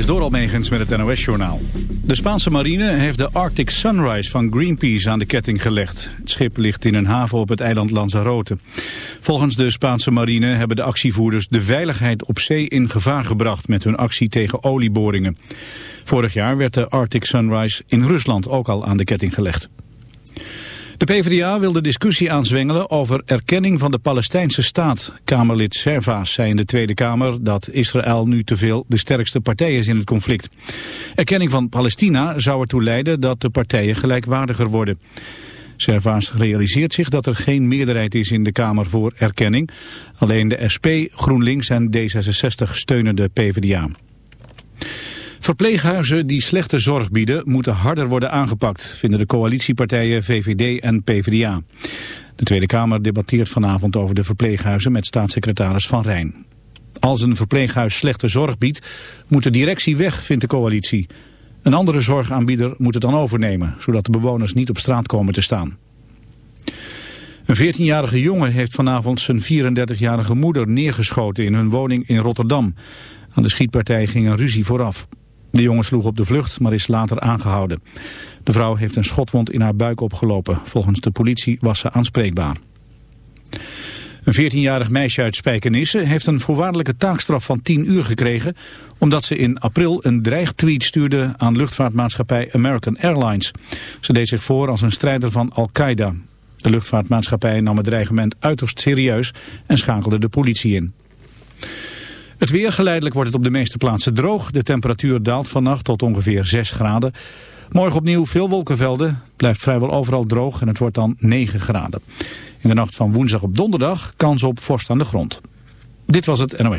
Is door Almegens met het NOS-journaal. De Spaanse marine heeft de Arctic Sunrise van Greenpeace aan de ketting gelegd. Het schip ligt in een haven op het eiland Lanzarote. Volgens de Spaanse marine hebben de actievoerders de veiligheid op zee in gevaar gebracht met hun actie tegen olieboringen. Vorig jaar werd de Arctic Sunrise in Rusland ook al aan de ketting gelegd. De PvdA wil de discussie aanzwengelen over erkenning van de Palestijnse staat. Kamerlid Servaas zei in de Tweede Kamer dat Israël nu te veel de sterkste partij is in het conflict. Erkenning van Palestina zou ertoe leiden dat de partijen gelijkwaardiger worden. Servaas realiseert zich dat er geen meerderheid is in de Kamer voor erkenning. Alleen de SP, GroenLinks en D66 steunen de PvdA. Verpleeghuizen die slechte zorg bieden moeten harder worden aangepakt, vinden de coalitiepartijen VVD en PvdA. De Tweede Kamer debatteert vanavond over de verpleeghuizen met staatssecretaris Van Rijn. Als een verpleeghuis slechte zorg biedt, moet de directie weg, vindt de coalitie. Een andere zorgaanbieder moet het dan overnemen, zodat de bewoners niet op straat komen te staan. Een 14-jarige jongen heeft vanavond zijn 34-jarige moeder neergeschoten in hun woning in Rotterdam. Aan de schietpartij ging een ruzie vooraf. De jongen sloeg op de vlucht, maar is later aangehouden. De vrouw heeft een schotwond in haar buik opgelopen. Volgens de politie was ze aanspreekbaar. Een 14-jarig meisje uit Spijkenisse heeft een voorwaardelijke taakstraf van 10 uur gekregen... omdat ze in april een dreigtweet stuurde aan luchtvaartmaatschappij American Airlines. Ze deed zich voor als een strijder van Al-Qaeda. De luchtvaartmaatschappij nam het dreigement uiterst serieus en schakelde de politie in. Het weer geleidelijk wordt het op de meeste plaatsen droog. De temperatuur daalt vannacht tot ongeveer 6 graden. Morgen opnieuw veel wolkenvelden. Blijft vrijwel overal droog en het wordt dan 9 graden. In de nacht van woensdag op donderdag kans op vorst aan de grond. Dit was het NOS.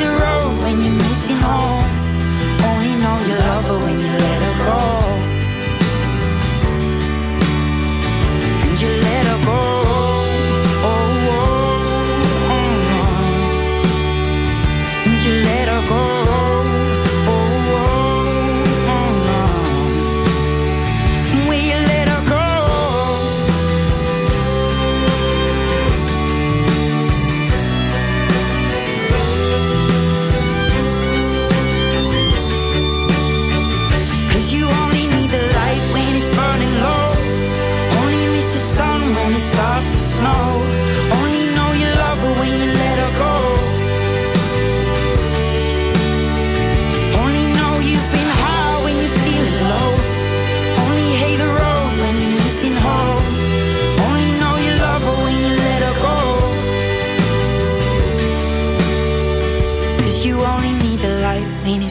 over when you let her go.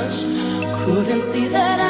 rush. Couldn't see that I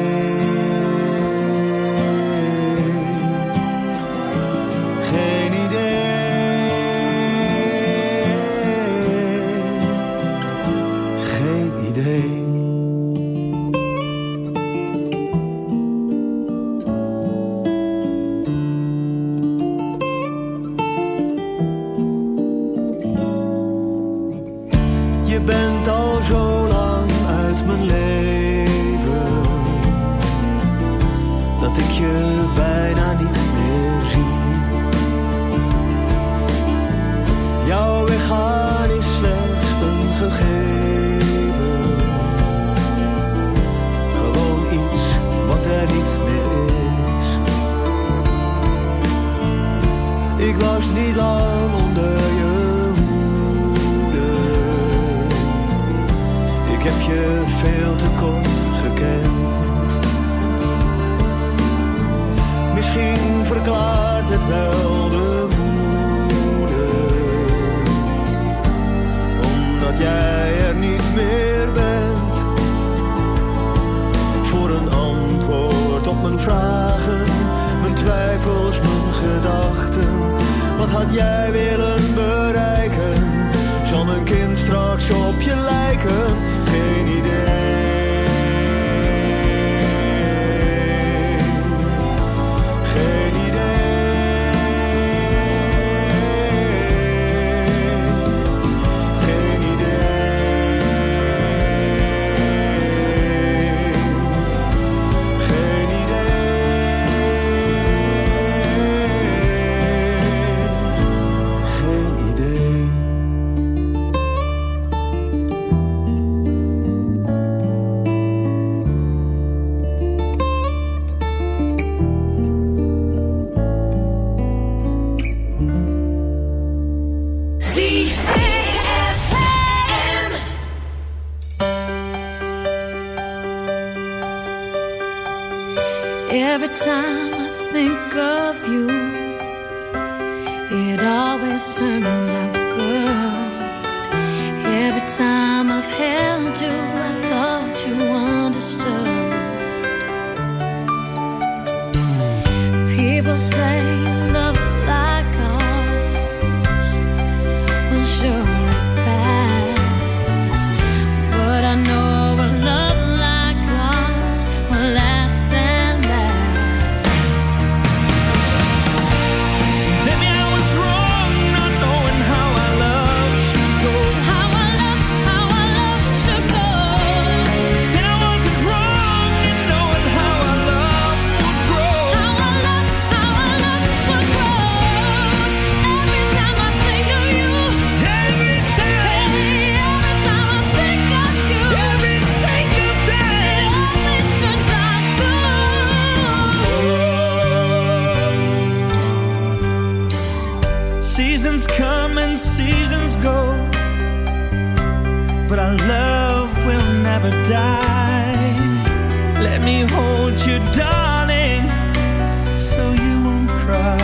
but our love will never die. Let me hold you, darling, so you won't cry.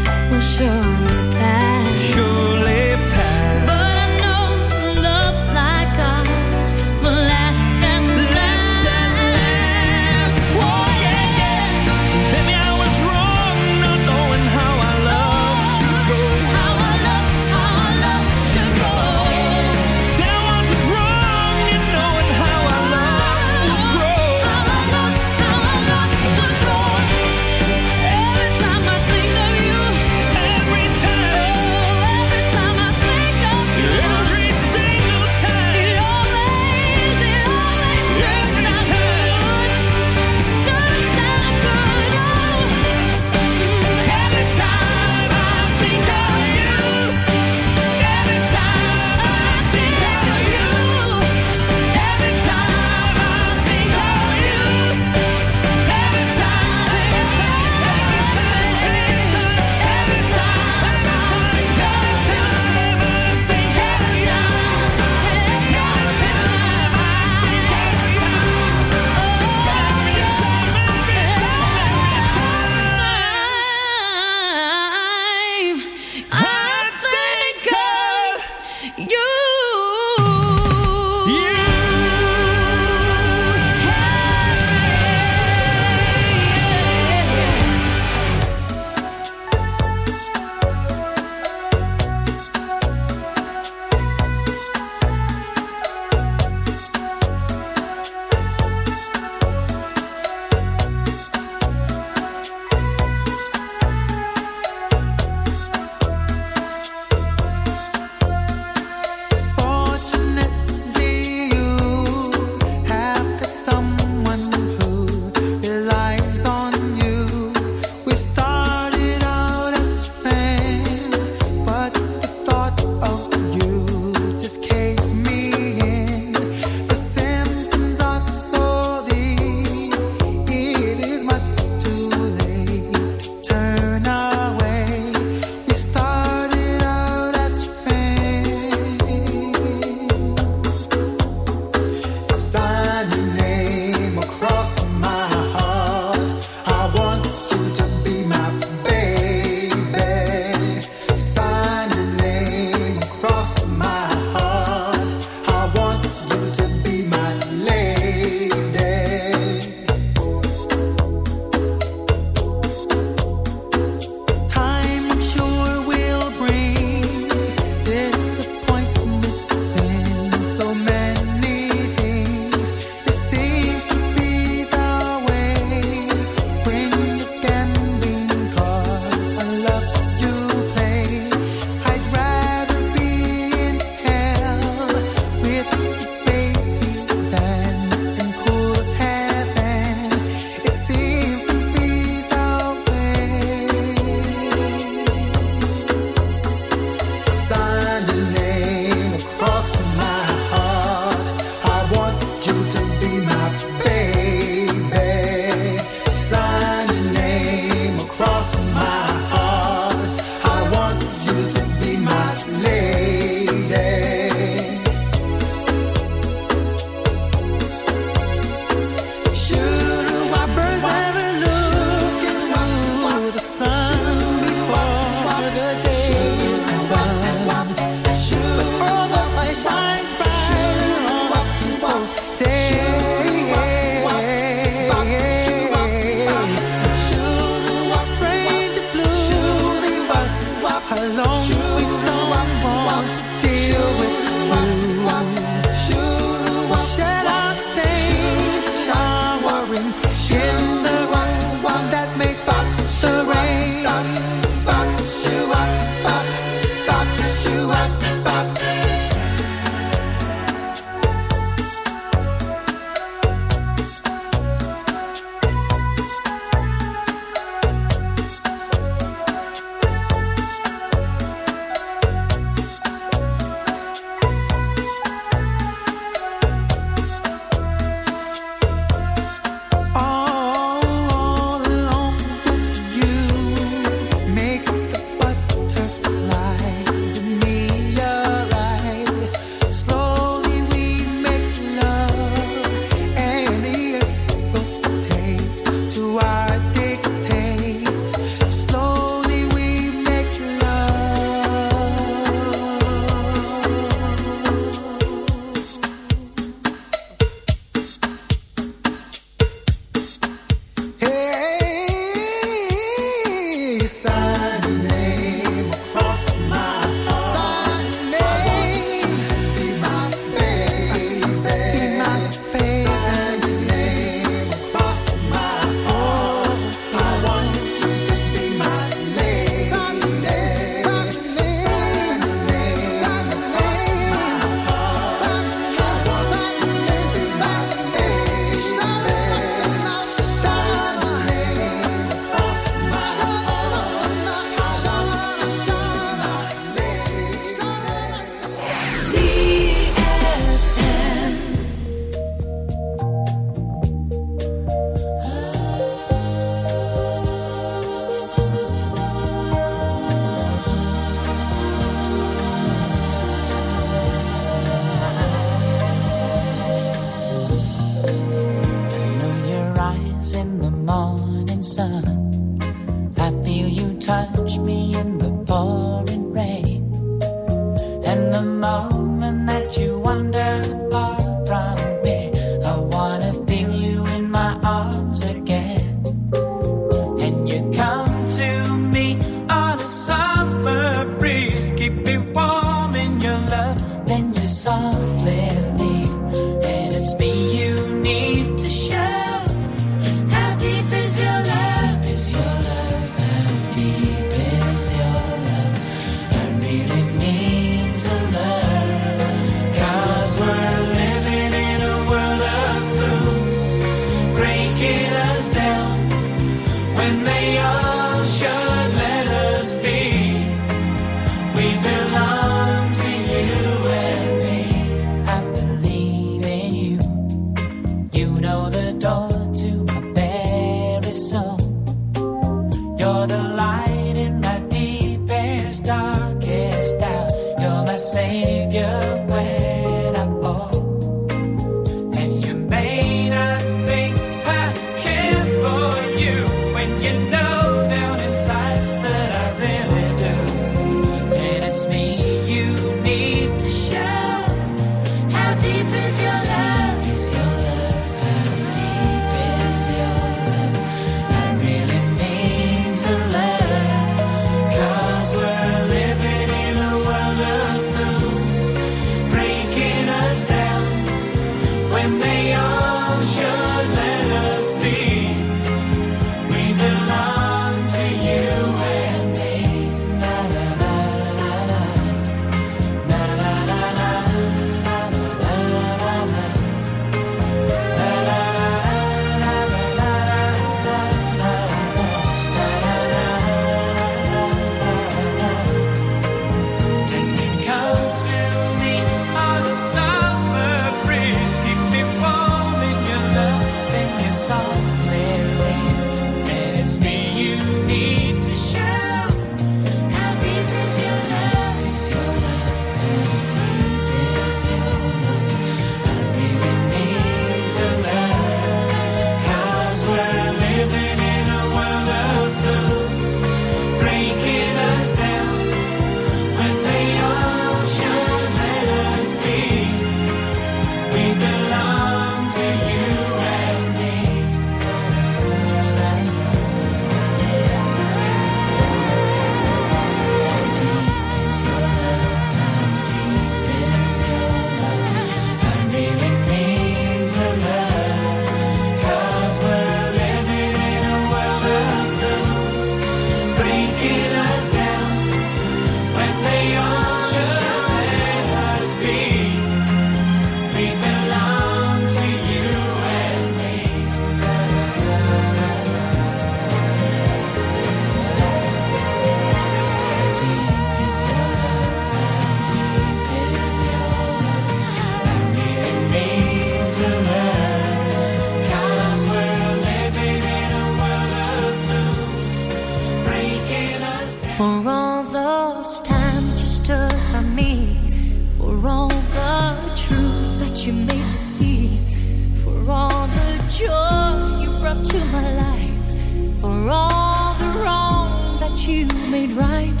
You made right,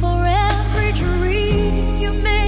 for every dream you made